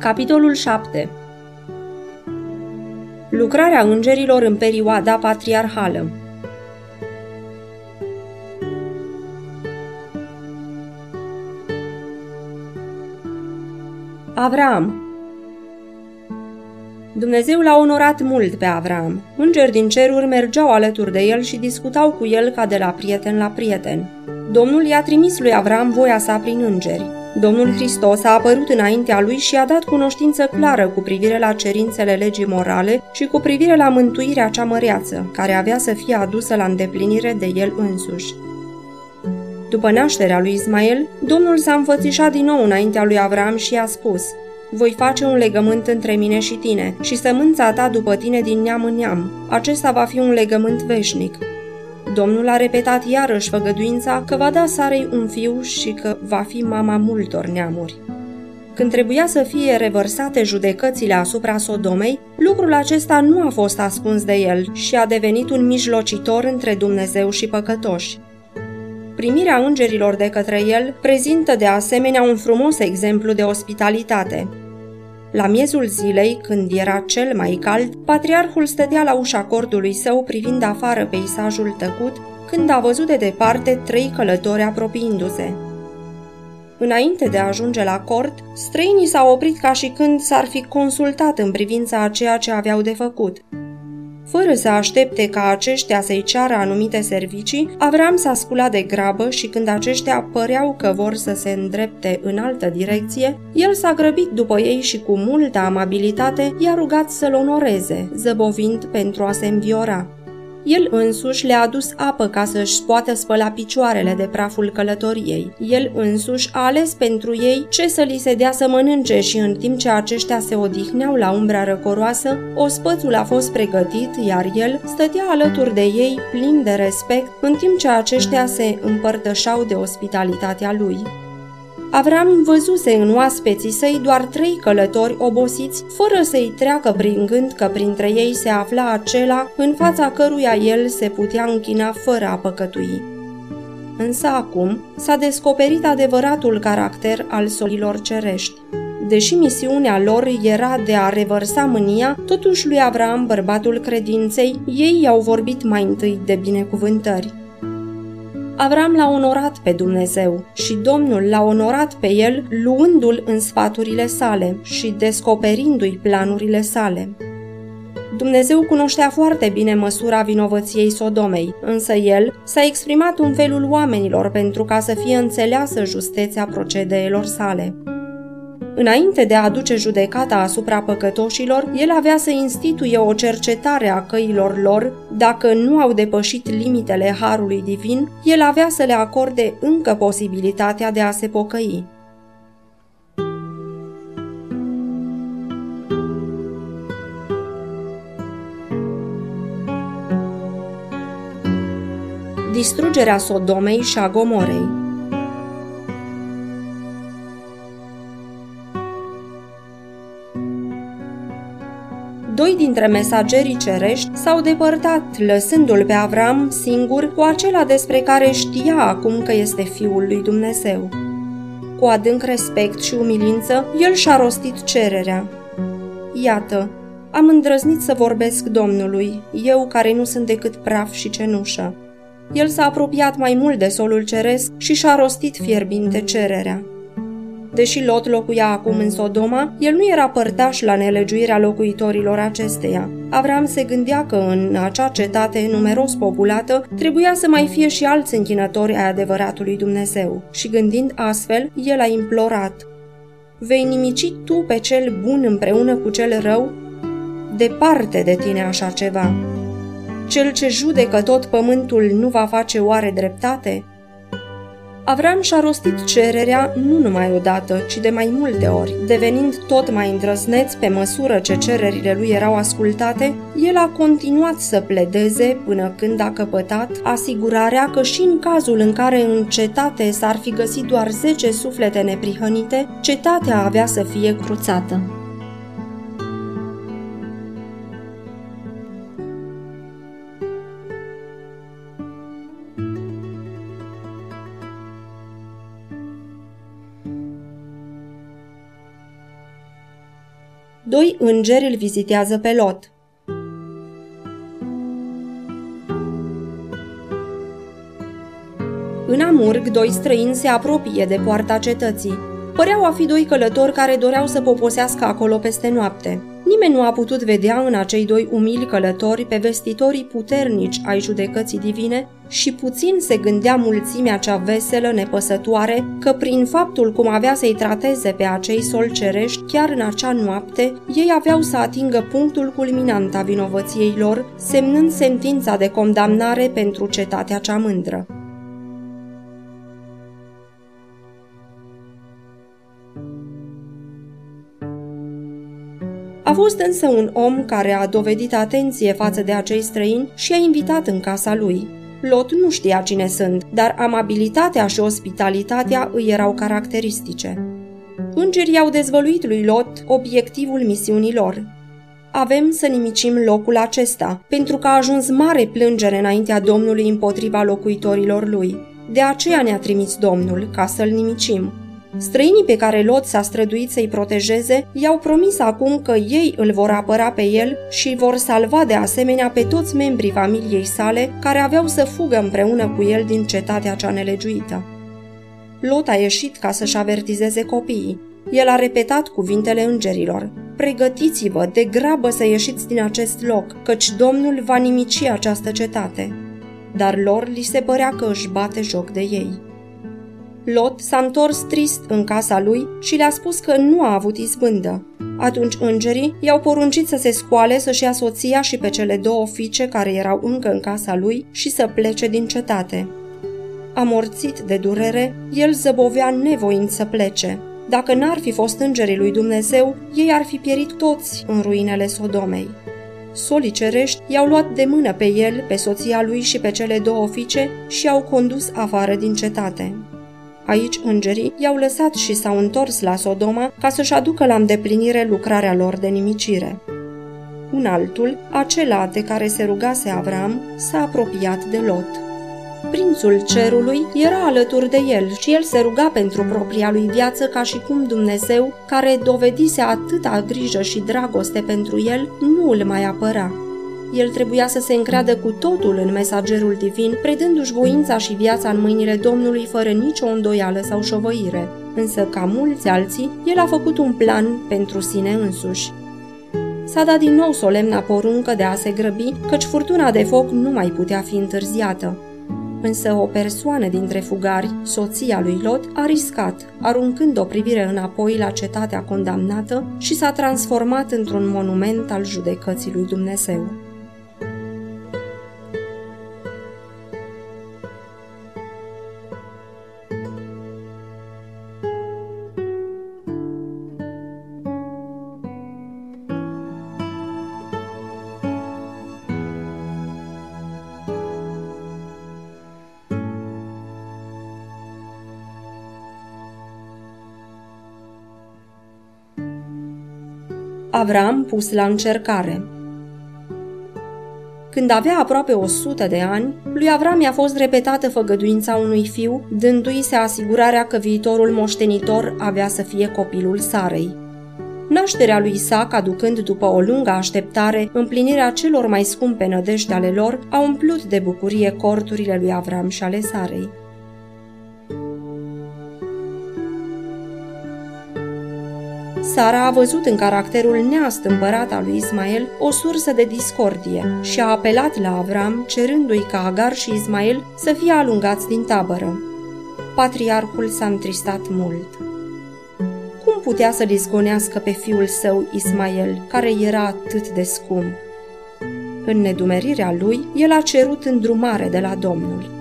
Capitolul 7 Lucrarea îngerilor în perioada patriarhală Avram Dumnezeu l-a onorat mult pe Avram. Îngeri din ceruri mergeau alături de el și discutau cu el ca de la prieten la prieten. Domnul i-a trimis lui Avram voia sa prin îngeri. Domnul Hristos a apărut înaintea lui și a dat cunoștință clară cu privire la cerințele legii morale și cu privire la mântuirea cea măreață, care avea să fie adusă la îndeplinire de el însuși. După nașterea lui Ismael, Domnul s-a înfățișat din nou înaintea lui Avram și i-a spus – voi face un legământ între mine și tine și sămânța ta după tine din neam în neam. Acesta va fi un legământ veșnic. Domnul a repetat iarăși făgăduința că va da Sarei un fiu și că va fi mama multor neamuri. Când trebuia să fie revărsate judecățile asupra Sodomei, lucrul acesta nu a fost ascuns de el și a devenit un mijlocitor între Dumnezeu și păcătoși. Primirea îngerilor de către el prezintă de asemenea un frumos exemplu de ospitalitate. La miezul zilei, când era cel mai cald, patriarhul stătea la ușa cortului său privind afară peisajul tăcut, când a văzut de departe trei călători apropiindu-se. Înainte de a ajunge la cort, străinii s-au oprit ca și când s-ar fi consultat în privința a ceea ce aveau de făcut – fără să aștepte ca aceștia să-i ceară anumite servicii, Avram s-a sculat de grabă și când aceștia păreau că vor să se îndrepte în altă direcție, el s-a grăbit după ei și cu multă amabilitate i-a rugat să-l onoreze, zăbovind pentru a se înviora. El însuși le-a adus apă ca să-și poată spăla picioarele de praful călătoriei. El însuși a ales pentru ei ce să li se dea să mănânce și în timp ce aceștia se odihneau la umbra răcoroasă, ospățul a fost pregătit, iar el stătea alături de ei plin de respect, în timp ce aceștia se împărtășau de ospitalitatea lui. Avram văzuse în oaspeții săi doar trei călători obosiți, fără să-i treacă prin gând că printre ei se afla acela în fața căruia el se putea închina fără a păcătui. Însă acum s-a descoperit adevăratul caracter al solilor cerești. Deși misiunea lor era de a revărsa mânia, totuși lui Avram, bărbatul credinței, ei i-au vorbit mai întâi de binecuvântări. Avram l-a onorat pe Dumnezeu și Domnul l-a onorat pe el luându-l în sfaturile sale și descoperindu-i planurile sale. Dumnezeu cunoștea foarte bine măsura vinovăției Sodomei, însă el s-a exprimat în felul oamenilor pentru ca să fie înțeleasă justețea procedeelor sale. Înainte de a aduce judecata asupra păcătoșilor, el avea să instituie o cercetare a căilor lor. Dacă nu au depășit limitele harului divin, el avea să le acorde încă posibilitatea de a se pocăi. Distrugerea Sodomei și a Gomorei doi dintre mesagerii cerești s-au depărtat, lăsându-l pe Avram singur cu acela despre care știa acum că este Fiul lui Dumnezeu. Cu adânc respect și umilință, el și-a rostit cererea. Iată, am îndrăznit să vorbesc Domnului, eu care nu sunt decât praf și cenușă. El s-a apropiat mai mult de solul ceresc și și-a rostit fierbinte cererea. Deși Lot locuia acum în Sodoma, el nu era părtaș la nelegiuirea locuitorilor acesteia. Avram se gândea că în acea cetate numeros populată trebuia să mai fie și alți închinători ai adevăratului Dumnezeu. Și gândind astfel, el a implorat Vei nimici tu pe cel bun împreună cu cel rău? Departe de tine așa ceva. Cel ce judecă tot pământul nu va face oare dreptate? Avram și-a rostit cererea nu numai odată, ci de mai multe ori. Devenind tot mai îndrăzneț pe măsură ce cererile lui erau ascultate, el a continuat să pledeze până când a căpătat asigurarea că și în cazul în care în cetate s-ar fi găsit doar 10 suflete neprihănite, cetatea avea să fie cruțată. Doi îngeri îl vizitează pe Lot. În Amurg, doi străini se apropie de poarta cetății. Păreau a fi doi călători care doreau să poposească acolo peste noapte. Nimeni nu a putut vedea în acei doi umili călători pe vestitorii puternici ai judecății divine și puțin se gândea mulțimea cea veselă, nepăsătoare, că prin faptul cum avea să-i trateze pe acei solcerești chiar în acea noapte, ei aveau să atingă punctul culminant a vinovăției lor, semnând sentința de condamnare pentru cetatea cea mândră. A fost însă un om care a dovedit atenție față de acei străini și a invitat în casa lui. Lot nu știa cine sunt, dar amabilitatea și ospitalitatea îi erau caracteristice. Îngerii au dezvăluit lui Lot obiectivul misiunii lor. Avem să nimicim locul acesta, pentru că a ajuns mare plângere înaintea Domnului împotriva locuitorilor lui. De aceea ne-a trimis Domnul, ca să-l nimicim. Străinii pe care Lot s-a străduit să-i protejeze i-au promis acum că ei îl vor apăra pe el și vor salva de asemenea pe toți membrii familiei sale care aveau să fugă împreună cu el din cetatea cea nelegiuită. Lot a ieșit ca să-și avertizeze copiii. El a repetat cuvintele îngerilor. Pregătiți-vă de grabă să ieșiți din acest loc, căci Domnul va nimici această cetate. Dar lor li se părea că își bate joc de ei. Lot s-a întors trist în casa lui și le-a spus că nu a avut izbândă. Atunci îngerii i-au poruncit să se scoale, să-și ia soția și pe cele două fiice care erau încă în casa lui și să plece din cetate. Amorțit de durere, el zăbovea nevoind să plece. Dacă n-ar fi fost îngerii lui Dumnezeu, ei ar fi pierit toți în ruinele Sodomei. Solii cerești i-au luat de mână pe el, pe soția lui și pe cele două fiice și i-au condus afară din cetate. Aici îngerii i-au lăsat și s-au întors la Sodoma ca să-și aducă la îndeplinire lucrarea lor de nimicire. Un altul, acela de care se rugase Avram, s-a apropiat de Lot. Prințul cerului era alături de el și el se ruga pentru propria lui viață ca și cum Dumnezeu, care dovedise atâta grijă și dragoste pentru el, nu îl mai apăra. El trebuia să se încreadă cu totul în mesagerul divin, predându-și voința și viața în mâinile Domnului fără nicio îndoială sau șovăire. Însă, ca mulți alții, el a făcut un plan pentru sine însuși. S-a dat din nou solemna poruncă de a se grăbi, căci furtuna de foc nu mai putea fi întârziată. Însă o persoană dintre fugari, soția lui Lot, a riscat, aruncând o privire înapoi la cetatea condamnată și s-a transformat într-un monument al judecății lui Dumnezeu. Avram pus la încercare. Când avea aproape o sută de ani, lui Avram i-a fost repetată făgăduința unui fiu, dându-i se asigurarea că viitorul moștenitor avea să fie copilul Sarei. Nașterea lui Isaac, aducând după o lungă așteptare împlinirea celor mai scumpe nădejde ale lor, a umplut de bucurie corturile lui Avram și ale Sarei. Sara a văzut în caracterul neastâmpărat al lui Ismael o sursă de discordie și a apelat la Avram cerându-i ca Agar și Ismael să fie alungați din tabără. Patriarhul s-a întristat mult. Cum putea să-l izgonească pe fiul său Ismael, care era atât de scump? În nedumerirea lui, el a cerut îndrumare de la Domnul.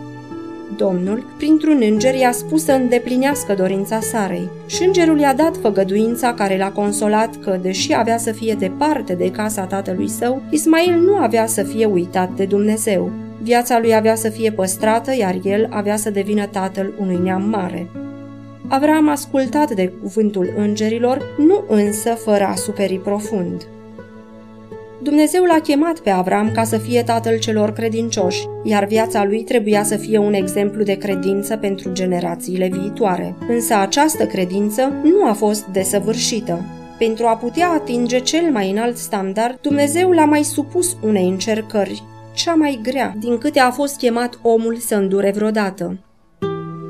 Domnul, printr-un înger, i-a spus să îndeplinească dorința Sarei și îngerul i-a dat făgăduința care l-a consolat că, deși avea să fie departe de casa tatălui său, Ismail nu avea să fie uitat de Dumnezeu. Viața lui avea să fie păstrată, iar el avea să devină tatăl unui neam mare. Avram ascultat de cuvântul îngerilor, nu însă fără a superi profund. Dumnezeu l-a chemat pe Avram ca să fie tatăl celor credincioși, iar viața lui trebuia să fie un exemplu de credință pentru generațiile viitoare. Însă această credință nu a fost desăvârșită. Pentru a putea atinge cel mai înalt standard, Dumnezeu l-a mai supus unei încercări, cea mai grea din câte a fost chemat omul să îndure vreodată.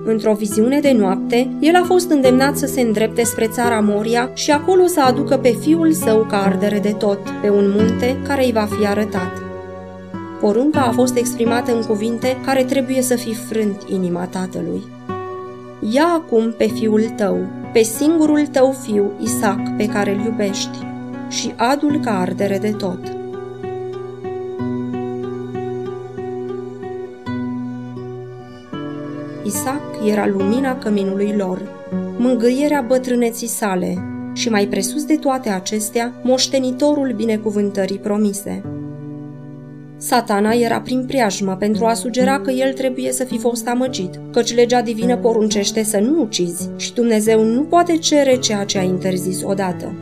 Într-o viziune de noapte, el a fost îndemnat să se îndrepte spre țara Moria și acolo să aducă pe fiul său ca ardere de tot, pe un munte care îi va fi arătat. Porunca a fost exprimată în cuvinte care trebuie să fi frânt inima tatălui. Ia acum pe fiul tău, pe singurul tău fiu, Isaac, pe care îl iubești, și adul ca ardere de tot. Isaac era lumina căminului lor, mângâierea bătrâneții sale și mai presus de toate acestea, moștenitorul binecuvântării promise. Satana era prin preajmă pentru a sugera că el trebuie să fi fost amăgit, căci legea divină poruncește să nu ucizi și Dumnezeu nu poate cere ceea ce a interzis odată.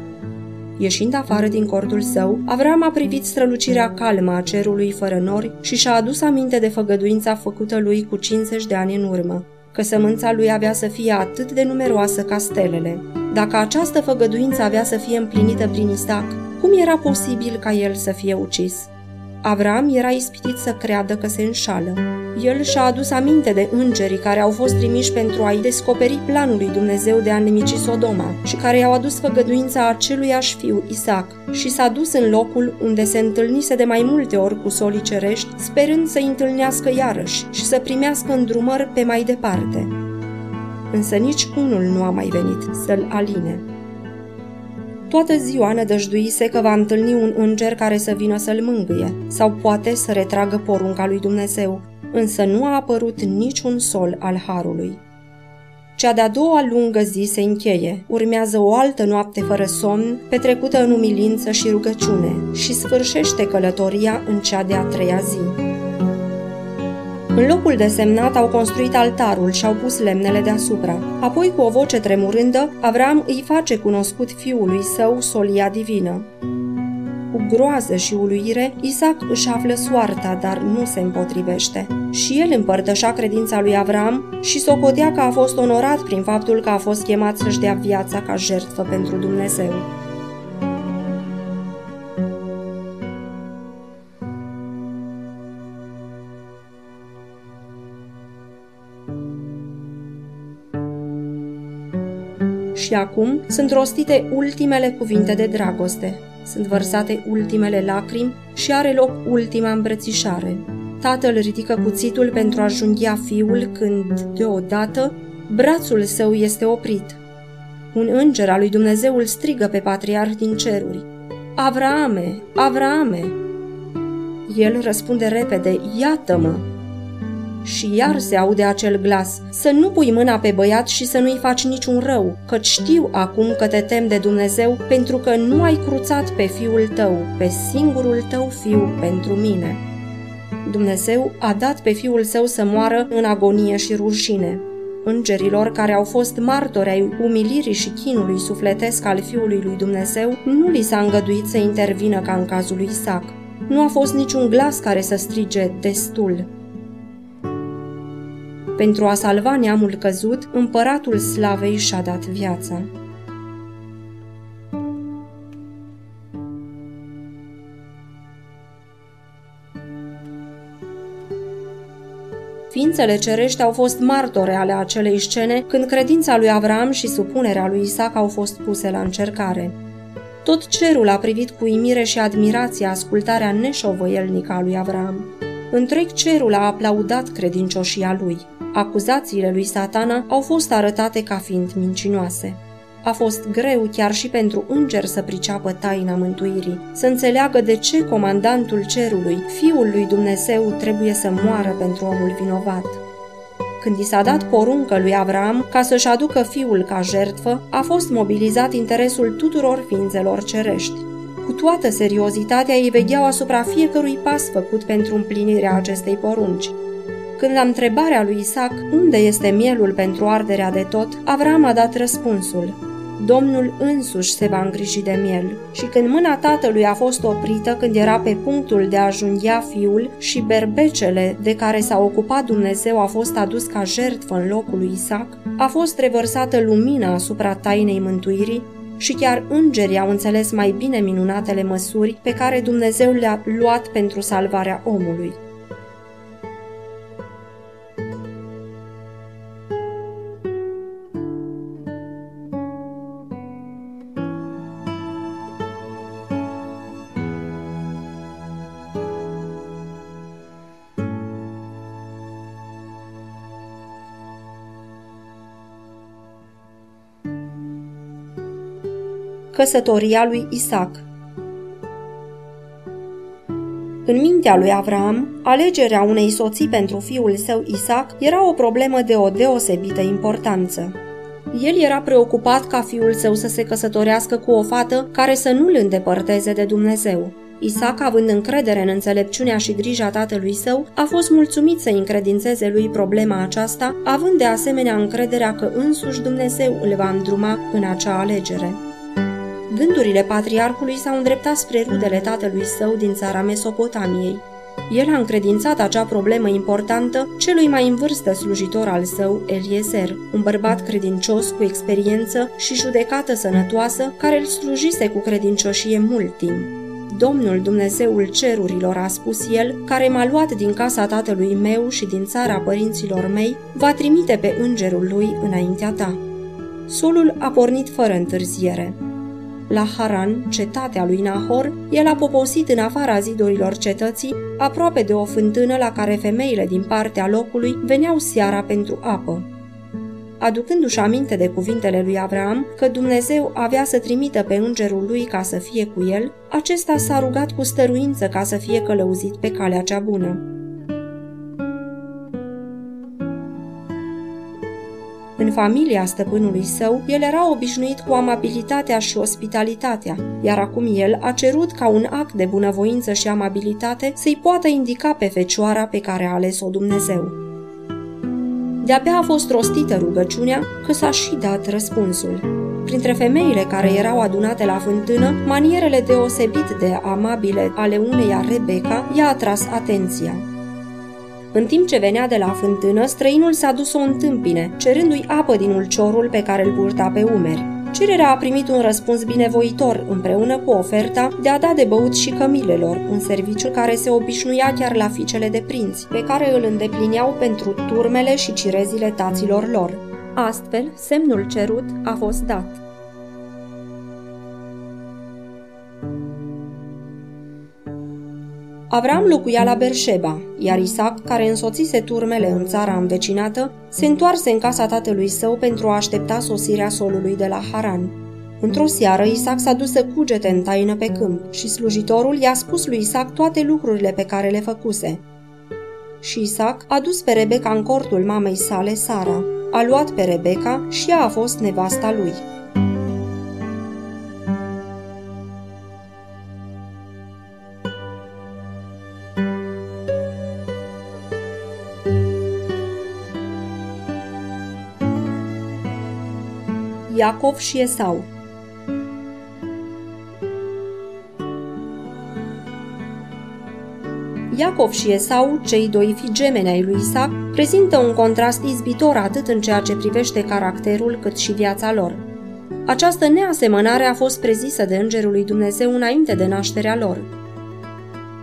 Ieșind afară din cortul său, Avram a privit strălucirea calmă a cerului fără nori și și-a adus aminte de făgăduința făcută lui cu 50 de ani în urmă, că sămânța lui avea să fie atât de numeroasă ca stelele. Dacă această făgăduință avea să fie împlinită prin Isaac, cum era posibil ca el să fie ucis? Avram era ispitit să creadă că se înșală. El și-a adus aminte de îngerii care au fost trimiși pentru a-i descoperi planul lui Dumnezeu de a nemici Sodoma și care i-au adus făgăduința aceluiași fiu Isaac și s-a dus în locul unde se întâlnise de mai multe ori cu solii cerești, sperând să-i întâlnească iarăși și să primească îndrumări pe mai departe. Însă nici unul nu a mai venit să-l aline. Toată ziua nădăjduise că va întâlni un înger care să vină să-l mângâie, sau poate să retragă porunca lui Dumnezeu, însă nu a apărut niciun sol al harului. Cea de-a doua lungă zi se încheie, urmează o altă noapte fără somn, petrecută în umilință și rugăciune, și sfârșește călătoria în cea de-a treia zi. În locul desemnat au construit altarul și au pus lemnele deasupra. Apoi, cu o voce tremurândă, Avram îi face cunoscut fiului său solia divină. Cu groază și uluire, Isaac își află soarta, dar nu se împotrivește. Și el împărtășa credința lui Avram și socotea că a fost onorat prin faptul că a fost chemat să-și dea viața ca jertfă pentru Dumnezeu. Și acum sunt rostite ultimele cuvinte de dragoste, sunt vărsate ultimele lacrimi și are loc ultima îmbrățișare. Tatăl ridică cuțitul pentru a junghia fiul când, deodată, brațul său este oprit. Un înger al lui Dumnezeu îl strigă pe patriarh din ceruri. Avraame, Avraame! El răspunde repede, iată-mă! Și iar se aude acel glas, să nu pui mâna pe băiat și să nu-i faci niciun rău, căci știu acum că te tem de Dumnezeu pentru că nu ai cruțat pe fiul tău, pe singurul tău fiu pentru mine. Dumnezeu a dat pe fiul său să moară în agonie și rușine. Îngerilor care au fost martori ai umilirii și chinului sufletesc al Fiului lui Dumnezeu, nu li s-a îngăduit să intervină ca în cazul lui Isaac. Nu a fost niciun glas care să strige destul. Pentru a salva neamul căzut, împăratul slavei și-a dat viața. Ființele cerești au fost martore ale acelei scene când credința lui Avram și supunerea lui Isaac au fost puse la încercare. Tot cerul a privit cu imire și admirație ascultarea neșovăielnică a lui Avram. Întreg cerul a aplaudat credincioșia lui. Acuzațiile lui satana au fost arătate ca fiind mincinoase. A fost greu chiar și pentru înger să priceapă taina mântuirii, să înțeleagă de ce comandantul cerului, fiul lui Dumnezeu, trebuie să moară pentru omul vinovat. Când i s-a dat poruncă lui Avram ca să-și aducă fiul ca jertfă, a fost mobilizat interesul tuturor ființelor cerești. Cu toată seriozitatea ei vegheau asupra fiecărui pas făcut pentru împlinirea acestei porunci, când la întrebarea lui Isaac unde este mielul pentru arderea de tot, Avram a dat răspunsul. Domnul însuși se va îngriji de miel. Și când mâna tatălui a fost oprită când era pe punctul de a junghia fiul și berbecele de care s-a ocupat Dumnezeu a fost adus ca jertfă în locul lui Isaac, a fost revărsată lumina asupra tainei mântuirii, și chiar îngerii au înțeles mai bine minunatele măsuri pe care Dumnezeu le-a luat pentru salvarea omului. Căsătoria lui Isaac În mintea lui Avram, alegerea unei soții pentru fiul său Isaac era o problemă de o deosebită importanță. El era preocupat ca fiul său să se căsătorească cu o fată care să nu îl îndepărteze de Dumnezeu. Isaac, având încredere în înțelepciunea și grija tatălui său, a fost mulțumit să încredințeze lui problema aceasta, având de asemenea încrederea că însuși Dumnezeu îl va îndruma în acea alegere. Gândurile patriarhului s-au îndreptat spre rudele tatălui său din țara Mesopotamiei. El a încredințat acea problemă importantă celui mai în vârstă slujitor al său, Eliezer, un bărbat credincios cu experiență și judecată sănătoasă, care îl slujise cu credincioșie mult timp. Domnul Dumnezeul cerurilor, a spus el, care m-a luat din casa tatălui meu și din țara părinților mei, va trimite pe îngerul lui înaintea ta. Solul a pornit fără întârziere. La Haran, cetatea lui Nahor, el a poposit în afara zidurilor cetății, aproape de o fântână la care femeile din partea locului veneau seara pentru apă. Aducându-și aminte de cuvintele lui Avram că Dumnezeu avea să trimită pe îngerul lui ca să fie cu el, acesta s-a rugat cu stăruință ca să fie călăuzit pe calea cea bună. În familia stăpânului său, el era obișnuit cu amabilitatea și ospitalitatea, iar acum el a cerut ca un act de bunăvoință și amabilitate să-i poată indica pe fecioara pe care a ales-o Dumnezeu. De-abia a fost rostită rugăciunea că s-a și dat răspunsul. Printre femeile care erau adunate la fântână, manierele deosebit de amabile ale uneia Rebecca i-a atras atenția. În timp ce venea de la fântână, străinul s-a dus o întâmpine, cerându-i apă din ulciorul pe care îl purta pe umeri. Cererea a primit un răspuns binevoitor, împreună cu oferta de a da de băut și cămilelor, un serviciu care se obișnuia chiar la fiicele de prinți, pe care îl îndeplineau pentru turmele și cirezile taților lor. Astfel, semnul cerut a fost dat. Avram locuia la Berșeba, iar Isaac, care însoțise turmele în țara învecinată, se întoarse în casa tatălui său pentru a aștepta sosirea solului de la Haran. Într-o seară, Isaac s-a dus să cugete în taină pe câmp și slujitorul i-a spus lui Isaac toate lucrurile pe care le făcuse. Și Isaac a dus pe Rebecca în cortul mamei sale, Sara. A luat pe Rebecca și ea a fost nevasta lui. Iacov și Esau. Iacov și Esau, cei doi fi gemeni ai lui Isaac, prezintă un contrast izbitor atât în ceea ce privește caracterul cât și viața lor. Această neasemănare a fost prezisă de Îngerul lui Dumnezeu înainte de nașterea lor.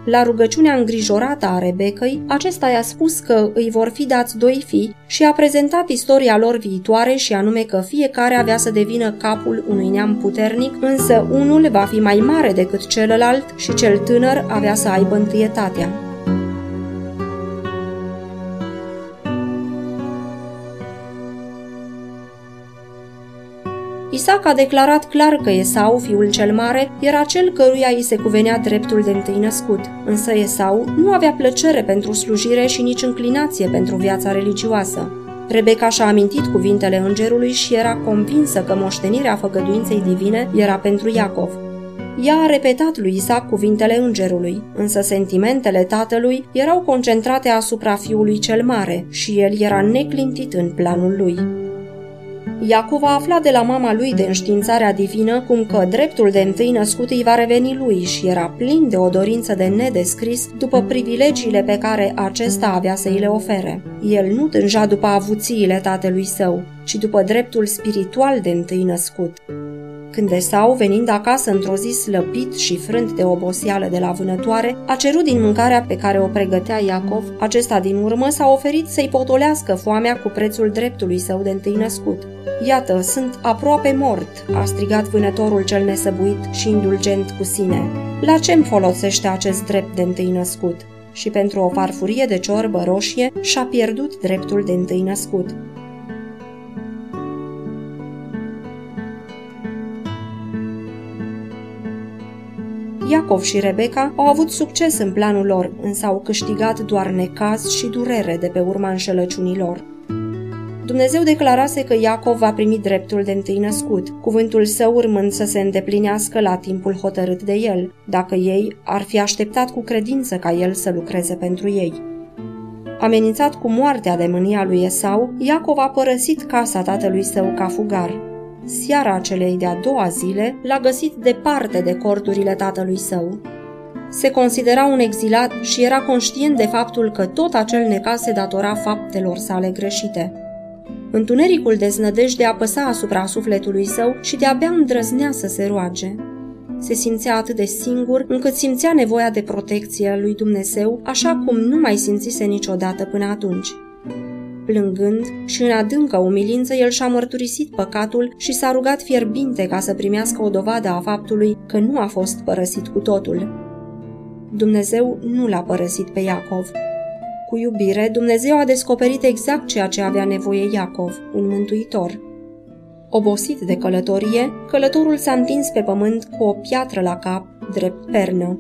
La rugăciunea îngrijorată a Rebecăi, acesta i-a spus că îi vor fi dați doi fii și a prezentat istoria lor viitoare și anume că fiecare avea să devină capul unui neam puternic, însă unul va fi mai mare decât celălalt și cel tânăr avea să aibă întâietatea. Isaac a declarat clar că Esau, fiul cel mare, era cel căruia îi se cuvenea dreptul de întâi născut, însă Esau nu avea plăcere pentru slujire și nici înclinație pentru viața religioasă. Rebecca și-a amintit cuvintele îngerului și era convinsă că moștenirea făgăduinței divine era pentru Iacov. Ea a repetat lui Isaac cuvintele îngerului, însă sentimentele tatălui erau concentrate asupra fiului cel mare și el era neclintit în planul lui. Iacov a aflat de la mama lui de înștiințarea divină cum că dreptul de întâi născut îi va reveni lui și era plin de o dorință de nedescris după privilegiile pe care acesta avea să îi le ofere. El nu tânja după avuțiile tatălui său, ci după dreptul spiritual de întâi născut. Când Esau, venind acasă într-o zi slăbit și frânt de oboseală de la vânătoare, a cerut din mâncarea pe care o pregătea Iacov, acesta din urmă s-a oferit să-i potolească foamea cu prețul dreptului său de întâi născut. Iată, sunt aproape mort, a strigat vânătorul cel nesăbuit și indulgent cu sine. La ce-mi folosește acest drept de întâi născut? Și pentru o farfurie de ciorbă roșie și-a pierdut dreptul de întâi născut. Iacov și Rebecca au avut succes în planul lor, însă au câștigat doar necaz și durere de pe urma înșelăciunilor. Dumnezeu declarase că Iacov va primi dreptul de întâi născut, cuvântul său urmând să se îndeplinească la timpul hotărât de el, dacă ei ar fi așteptat cu credință ca el să lucreze pentru ei. Amenințat cu moartea de mânia lui Esau, Iacov a părăsit casa tatălui său ca fugar. Seara celei de-a doua zile l-a găsit departe de corturile tatălui său. Se considera un exilat și era conștient de faptul că tot acel necaz se datora faptelor sale greșite. Întunericul deznădejde apăsa asupra sufletului său și de-abia îndrăznea să se roage. Se simțea atât de singur încât simțea nevoia de protecție a lui Dumnezeu, așa cum nu mai simțise niciodată până atunci. Plângând și în adâncă umilință, el și-a mărturisit păcatul și s-a rugat fierbinte ca să primească o dovadă a faptului că nu a fost părăsit cu totul. Dumnezeu nu l-a părăsit pe Iacov. Cu iubire, Dumnezeu a descoperit exact ceea ce avea nevoie Iacov, un mântuitor. Obosit de călătorie, călătorul s-a întins pe pământ cu o piatră la cap, drept pernă.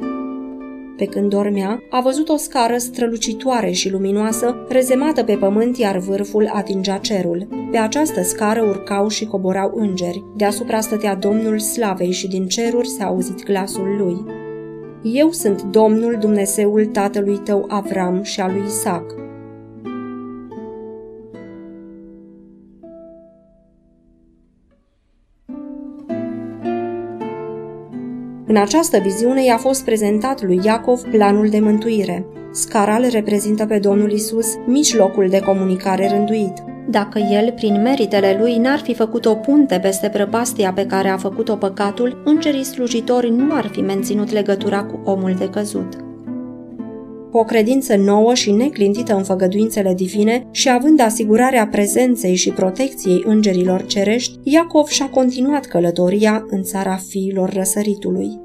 Pe când dormea, a văzut o scară strălucitoare și luminoasă, rezemată pe pământ, iar vârful atingea cerul. Pe această scară urcau și coborau îngeri. Deasupra stătea Domnul Slavei și din ceruri s-a auzit glasul lui. Eu sunt Domnul Dumnezeul tatălui tău Avram și al lui Isaac. În această viziune i-a fost prezentat lui Iacov planul de mântuire. Scara îl reprezintă pe Domnul Isus, mijlocul de comunicare rânduit. Dacă el, prin meritele lui, n-ar fi făcut o punte peste prăpastia pe care a făcut-o păcatul, îngerii slujitori nu ar fi menținut legătura cu omul de căzut. Cu o credință nouă și neclintită în făgăduințele divine și având asigurarea prezenței și protecției îngerilor cerești, Iacov și-a continuat călătoria în țara fiilor răsăritului.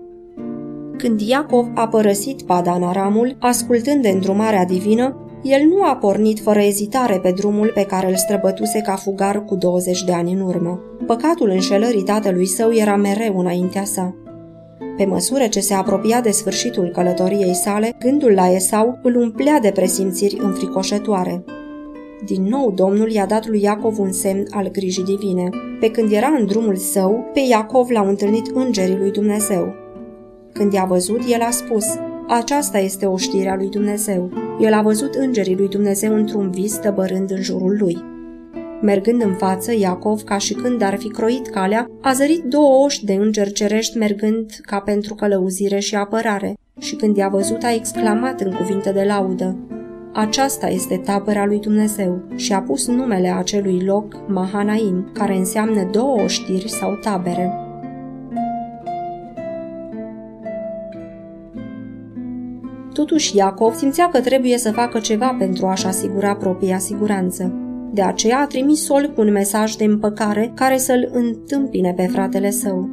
Când Iacov a părăsit Padan Aramul, ascultând de îndrumarea divină, el nu a pornit fără ezitare pe drumul pe care îl străbătuse ca fugar cu 20 de ani în urmă. Păcatul înșelării tatălui său era mereu înaintea sa. Pe măsură ce se apropia de sfârșitul călătoriei sale, gândul la Esau îl umplea de presimțiri înfricoșătoare. Din nou Domnul i-a dat lui Iacov un semn al grijii divine. Pe când era în drumul său, pe Iacov l-au întâlnit îngerii lui Dumnezeu. Când i-a văzut, el a spus, aceasta este o știre a lui Dumnezeu. El a văzut îngerii lui Dumnezeu într-un vis tăbărând în jurul lui. Mergând în față, Iacov, ca și când ar fi croit calea, a zărit două oși de îngeri cerești mergând ca pentru călăuzire și apărare. Și când i-a văzut, a exclamat în cuvinte de laudă. Aceasta este tabăra lui Dumnezeu și a pus numele acelui loc Mahanaim, care înseamnă două oștiri sau tabere. Totuși, Iacov simțea că trebuie să facă ceva pentru a-și asigura propria siguranță. De aceea a trimis Sol cu un mesaj de împăcare care să-l întâmpine pe fratele său.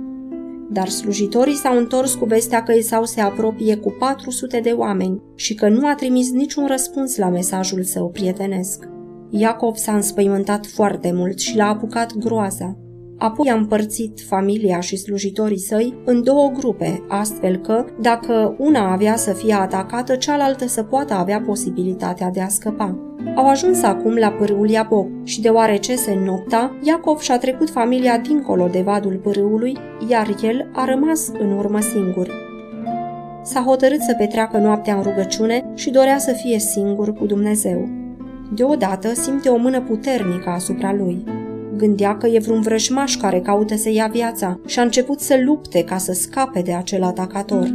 Dar slujitorii s-au întors cu vestea că Esau se apropie cu 400 de oameni și că nu a trimis niciun răspuns la mesajul său prietenesc. Iacov s-a înspăimântat foarte mult și l-a apucat groaza. Apoi a împărțit familia și slujitorii săi în două grupe, astfel că, dacă una avea să fie atacată, cealaltă să poată avea posibilitatea de a scăpa. Au ajuns acum la pârâul Iaboc și deoarece se nopta, Iacov și-a trecut familia dincolo de vadul pârâului, iar el a rămas în urmă singur. S-a hotărât să petreacă noaptea în rugăciune și dorea să fie singur cu Dumnezeu. Deodată simte o mână puternică asupra lui. Gândea că e vreun vrăjmaș care caută să ia viața și a început să lupte ca să scape de acel atacator.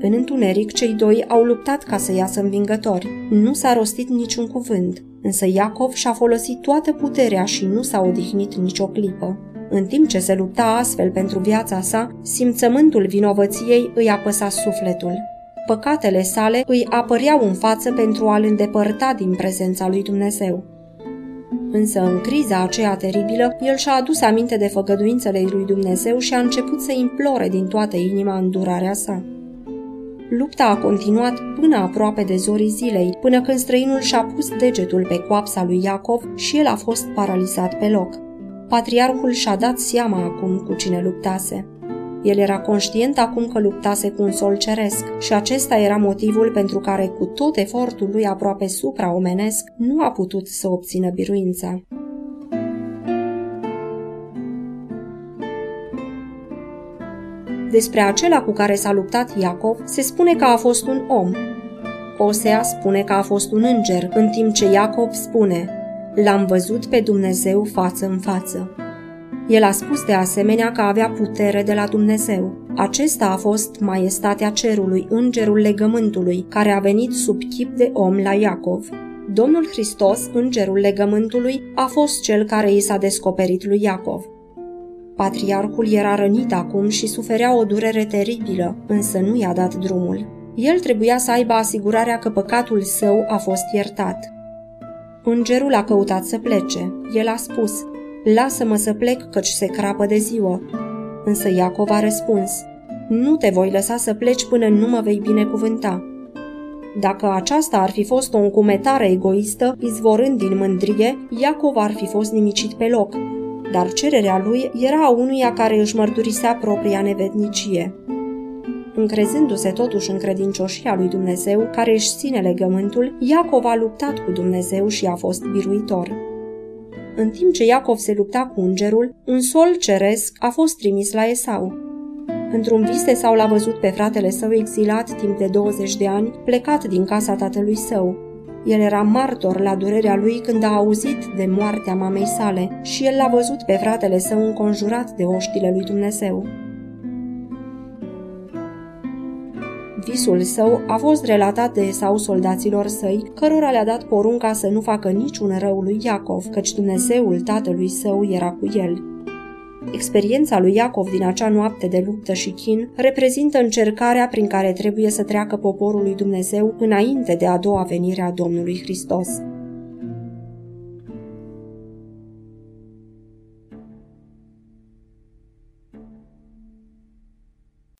În întuneric, cei doi au luptat ca să iasă învingători. Nu s-a rostit niciun cuvânt, însă Iacov și-a folosit toată puterea și nu s-a odihnit nicio clipă. În timp ce se lupta astfel pentru viața sa, simțământul vinovăției îi apăsa sufletul. Păcatele sale îi apăreau în față pentru a-l îndepărta din prezența lui Dumnezeu. Însă în criza aceea teribilă, el și-a adus aminte de făgăduințele lui Dumnezeu și a început să implore din toată inima îndurarea sa. Lupta a continuat până aproape de zorii zilei, până când străinul și-a pus degetul pe coapsa lui Iacov și el a fost paralizat pe loc. Patriarhul și-a dat seama acum cu cine luptase. El era conștient acum că luptase cu un sol ceresc și acesta era motivul pentru care, cu tot efortul lui aproape supraomenesc, nu a putut să obțină biruința. Despre acela cu care s-a luptat Iacov se spune că a fost un om. Osea spune că a fost un înger, în timp ce Iacov spune L-am văzut pe Dumnezeu față în față. El a spus de asemenea că avea putere de la Dumnezeu. Acesta a fost maestatea cerului, îngerul legământului, care a venit sub chip de om la Iacov. Domnul Hristos, îngerul legământului, a fost cel care i s-a descoperit lui Iacov. Patriarhul era rănit acum și suferea o durere teribilă, însă nu i-a dat drumul. El trebuia să aibă asigurarea că păcatul său a fost iertat. Îngerul a căutat să plece. El a spus, Lasă-mă să plec, căci se crapă de ziua. Însă Iacov a răspuns, Nu te voi lăsa să pleci până nu mă vei binecuvânta. Dacă aceasta ar fi fost o încumetare egoistă, izvorând din mândrie, Iacov ar fi fost nimicit pe loc, dar cererea lui era a unuia care își mărturisea propria nevednicie. Încrezându-se totuși în credincioșia lui Dumnezeu, care își ține legământul, Iacov a luptat cu Dumnezeu și a fost biruitor. În timp ce Iacov se lupta cu îngerul, un sol ceresc a fost trimis la Esau. Într-un vis sau l-a văzut pe fratele său exilat timp de 20 de ani, plecat din casa tatălui său. El era martor la durerea lui când a auzit de moartea mamei sale și el l-a văzut pe fratele său înconjurat de oștile lui Dumnezeu. Visul său a fost relatat de Esau soldaților săi, cărora le-a dat porunca să nu facă niciun rău lui Iacov, căci Dumnezeul tatălui său era cu el. Experiența lui Iacov din acea noapte de luptă și chin reprezintă încercarea prin care trebuie să treacă poporul lui Dumnezeu înainte de a doua venire a Domnului Hristos.